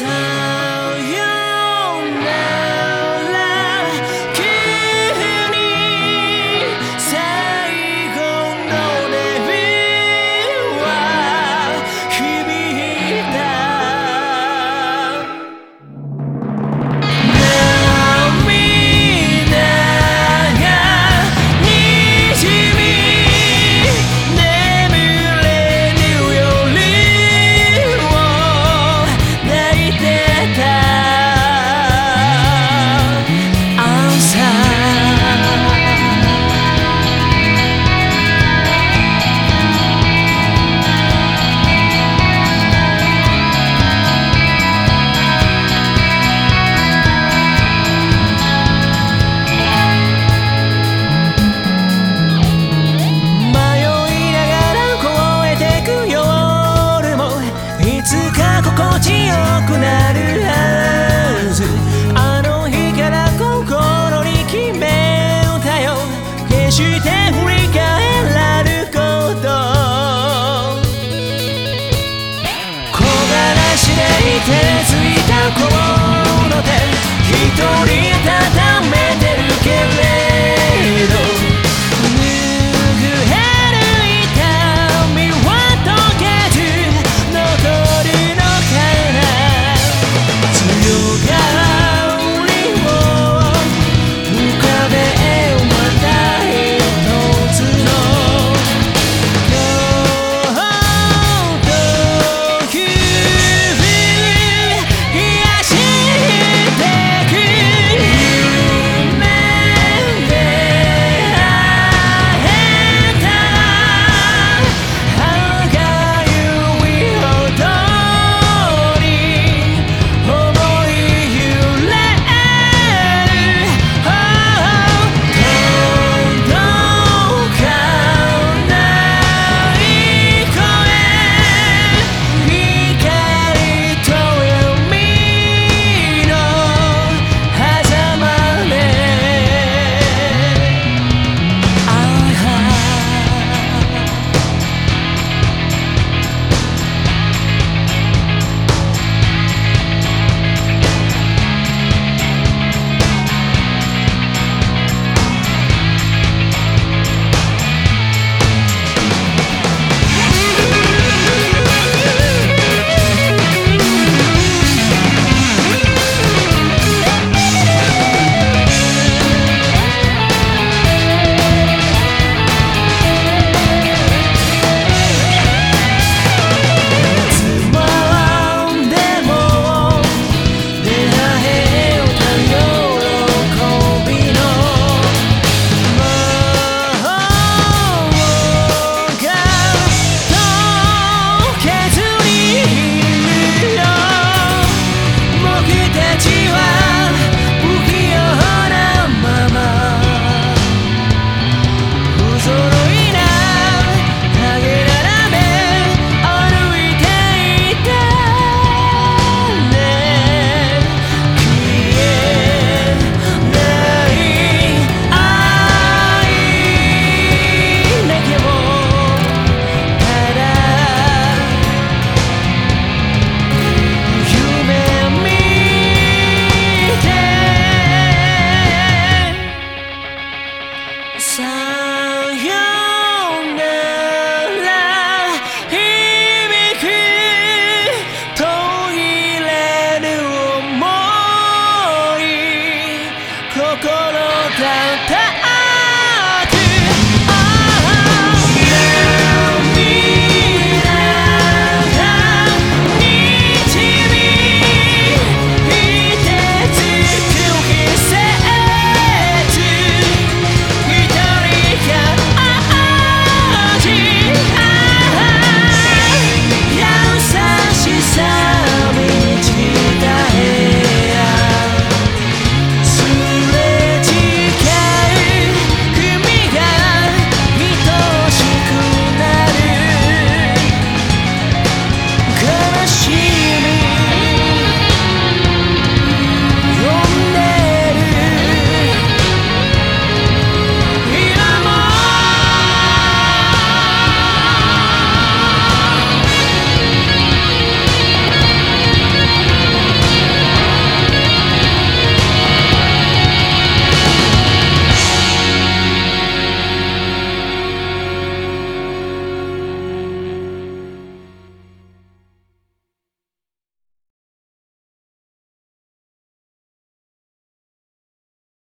time. くなるはず。あの日から心に決めたよ。決して振り返らぬこと。木枯らしでいらついたこで手。一人